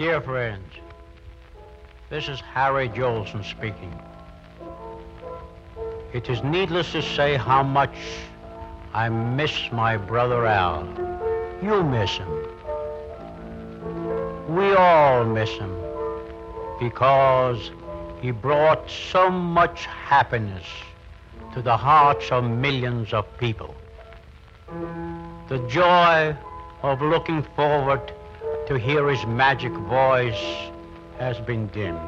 Dear friends, this is Harry Jolson speaking. It is needless to say how much I miss my brother Al. You miss him. We all miss him because he brought so much happiness to the hearts of millions of people. The joy of looking forward to hear his magic voice has been dimmed.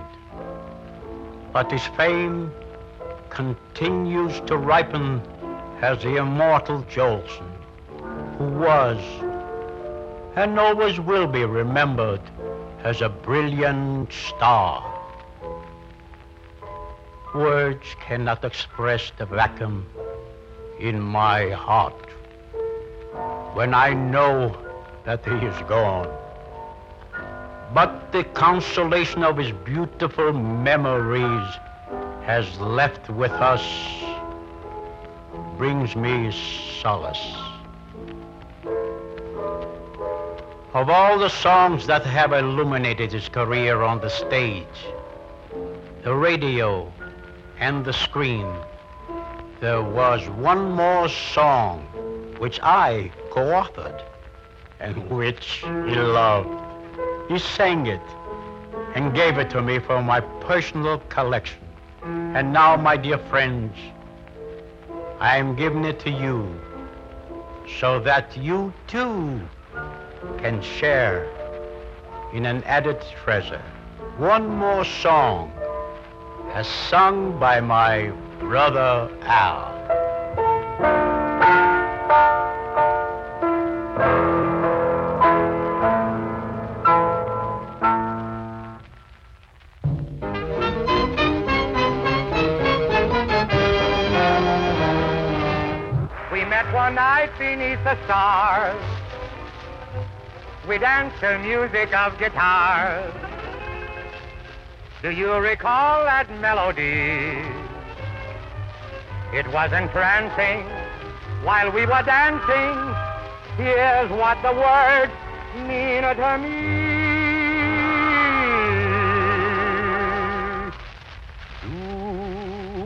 But his fame continues to ripen as the immortal Jolson, who was and always will be remembered as a brilliant star. Words cannot express the vacuum in my heart when I know that he is gone. But the consolation of his beautiful memories has left with us brings me solace. Of all the songs that have illuminated his career on the stage, the radio, and the screen, there was one more song which I co-authored and which he loved. He sang it and gave it to me for my personal collection. And now, my dear friends, I am giving it to you so that you too can share in an added treasure. One more song as sung by my brother Al. Met one night beneath the stars. We danced to music of guitars. Do you recall that melody? It was entrancing while we were dancing. Here's what the words mean to me.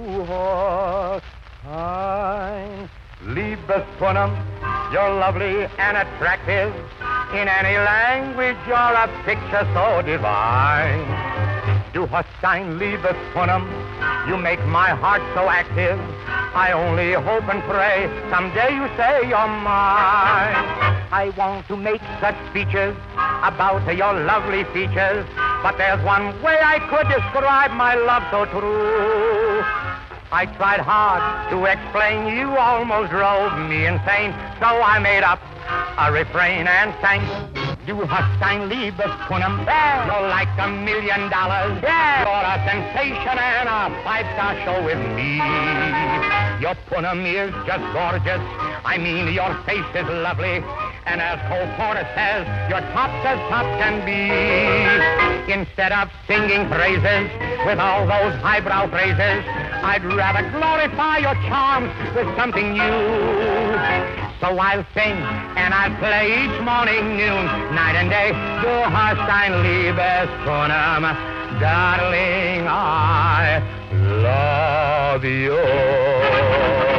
Du hast ein Liebespunem, you're lovely and attractive. In any language, you're a picture so divine. Du hast ein Liebespunem, you make my heart so active. I only hope and pray someday you say you're mine. I want to make such speeches about your lovely features, but there's one way I could describe my love so true. I tried hard to explain, you almost drove me insane, so I made up a refrain and sang. You hast ein Liebespunem, yeah. you're like a million dollars. Yeah. You're a sensation and a five-star show with me. Your punem is just gorgeous. I mean, your face is lovely. And as Cole Porter says, your top's as top can be. Instead of singing praises with all those highbrow phrases, I'd rather glorify your charms with something new. So I'll sing and I'll play each morning, noon, night and day. Du hast ein Liebespunem, darling, I love you.